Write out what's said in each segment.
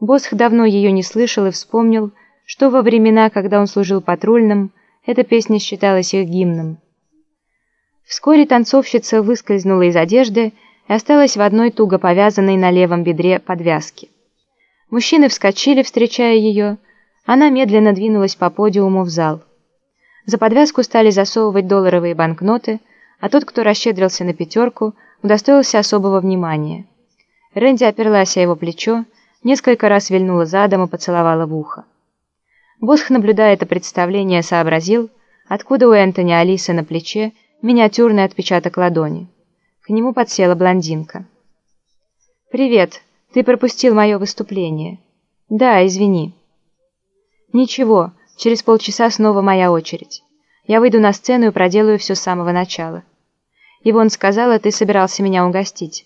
Босх давно ее не слышал и вспомнил, что во времена, когда он служил патрульным, эта песня считалась их гимном. Вскоре танцовщица выскользнула из одежды и осталась в одной туго повязанной на левом бедре подвязке. Мужчины вскочили, встречая ее, она медленно двинулась по подиуму в зал. За подвязку стали засовывать долларовые банкноты, а тот, кто расщедрился на пятерку, удостоился особого внимания. Рэнди оперлась о его плечо, несколько раз вильнула задом и поцеловала в ухо. Босх, наблюдая это представление, сообразил, откуда у Энтони Алисы на плече миниатюрный отпечаток ладони. К нему подсела блондинка. «Привет, ты пропустил мое выступление». «Да, извини». «Ничего, через полчаса снова моя очередь. Я выйду на сцену и проделаю все с самого начала». Ивон сказала, ты собирался меня угостить.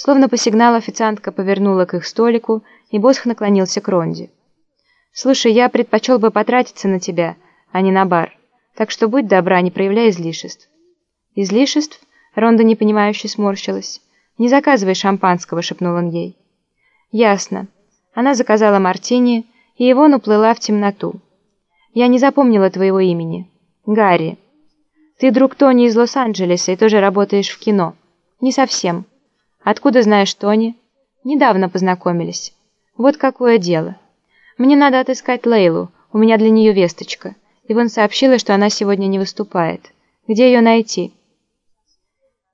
Словно по сигналу официантка повернула к их столику, и Босх наклонился к Ронде. «Слушай, я предпочел бы потратиться на тебя, а не на бар, так что будь добра, не проявляй излишеств». «Излишеств?» — Ронда непонимающе сморщилась. «Не заказывай шампанского», — шепнул он ей. «Ясно». Она заказала мартини, и Ивон уплыла в темноту. «Я не запомнила твоего имени. Гарри. Ты друг Тони из Лос-Анджелеса и тоже работаешь в кино». «Не совсем». «Откуда знаешь Тони?» «Недавно познакомились». «Вот какое дело. Мне надо отыскать Лейлу, у меня для нее весточка». Иван сообщила, что она сегодня не выступает. «Где ее найти?»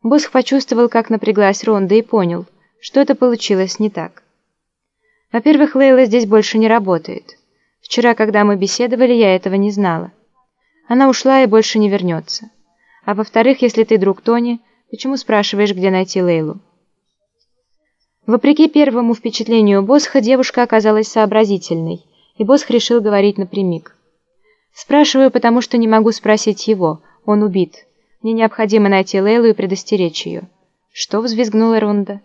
Босх почувствовал, как напряглась Ронда и понял, что это получилось не так. Во-первых, Лейла здесь больше не работает. Вчера, когда мы беседовали, я этого не знала. Она ушла и больше не вернется. А во-вторых, если ты друг Тони, почему спрашиваешь, где найти Лейлу? Вопреки первому впечатлению Босха, девушка оказалась сообразительной, и Босх решил говорить напрямик. «Спрашиваю, потому что не могу спросить его. Он убит. Мне необходимо найти Лейлу и предостеречь ее». «Что?» — взвизгнула Ронда.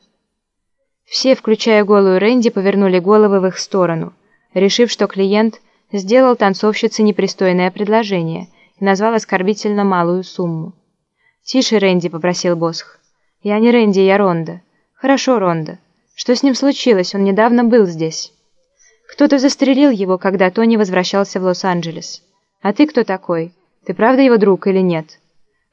Все, включая голую Рэнди, повернули головы в их сторону, решив, что клиент сделал танцовщице непристойное предложение и назвал оскорбительно малую сумму. «Тише, Рэнди», — попросил Босх. «Я не Рэнди, я Ронда». «Хорошо, Ронда. Что с ним случилось? Он недавно был здесь». «Кто-то застрелил его, когда Тони возвращался в Лос-Анджелес. А ты кто такой? Ты правда его друг или нет?»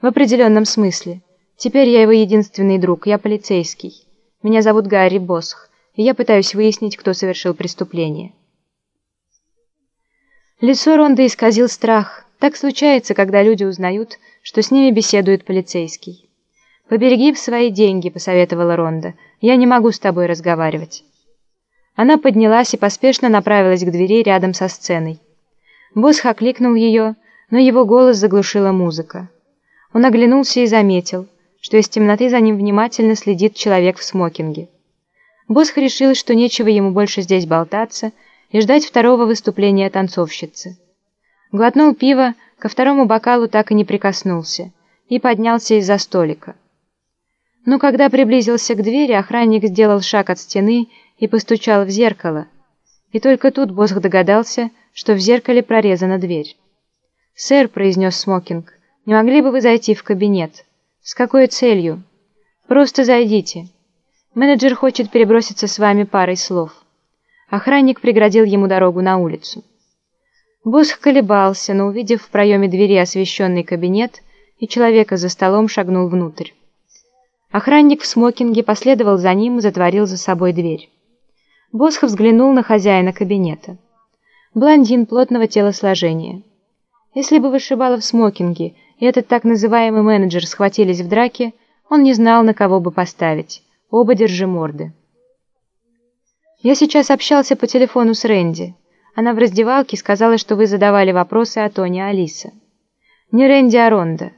«В определенном смысле. Теперь я его единственный друг, я полицейский». Меня зовут Гарри Босх, и я пытаюсь выяснить, кто совершил преступление». Лицо Ронда исказил страх. Так случается, когда люди узнают, что с ними беседует полицейский. «Побереги свои деньги», — посоветовала Ронда. «Я не могу с тобой разговаривать». Она поднялась и поспешно направилась к двери рядом со сценой. Босх окликнул ее, но его голос заглушила музыка. Он оглянулся и заметил — что из темноты за ним внимательно следит человек в смокинге. Босх решил, что нечего ему больше здесь болтаться и ждать второго выступления танцовщицы. Глотнул пиво, ко второму бокалу так и не прикоснулся, и поднялся из-за столика. Но когда приблизился к двери, охранник сделал шаг от стены и постучал в зеркало. И только тут Босх догадался, что в зеркале прорезана дверь. «Сэр», — произнес Смокинг, — «не могли бы вы зайти в кабинет?» «С какой целью?» «Просто зайдите. Менеджер хочет переброситься с вами парой слов». Охранник преградил ему дорогу на улицу. Босх колебался, но, увидев в проеме двери освещенный кабинет, и человека за столом шагнул внутрь. Охранник в смокинге последовал за ним и затворил за собой дверь. Босх взглянул на хозяина кабинета. Блондин плотного телосложения. Если бы вышибала в смокинге и этот так называемый менеджер схватились в драке, он не знал, на кого бы поставить. Оба держи морды. Я сейчас общался по телефону с Рэнди. Она в раздевалке сказала, что вы задавали вопросы о Тоне Алиса. Не Рэнди, а Ронда.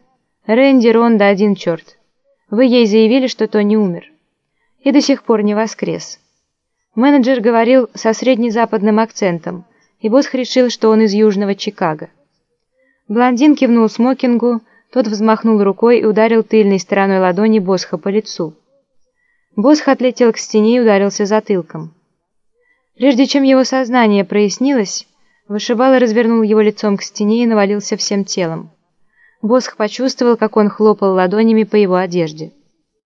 Рэнди, Ронда, один черт. Вы ей заявили, что Тони умер. И до сих пор не воскрес. Менеджер говорил со среднезападным акцентом, и босс решил, что он из Южного Чикаго. Блондин кивнул смокингу, тот взмахнул рукой и ударил тыльной стороной ладони Босха по лицу. Босх отлетел к стене и ударился затылком. Прежде чем его сознание прояснилось, вышибало развернул его лицом к стене и навалился всем телом. Босх почувствовал, как он хлопал ладонями по его одежде.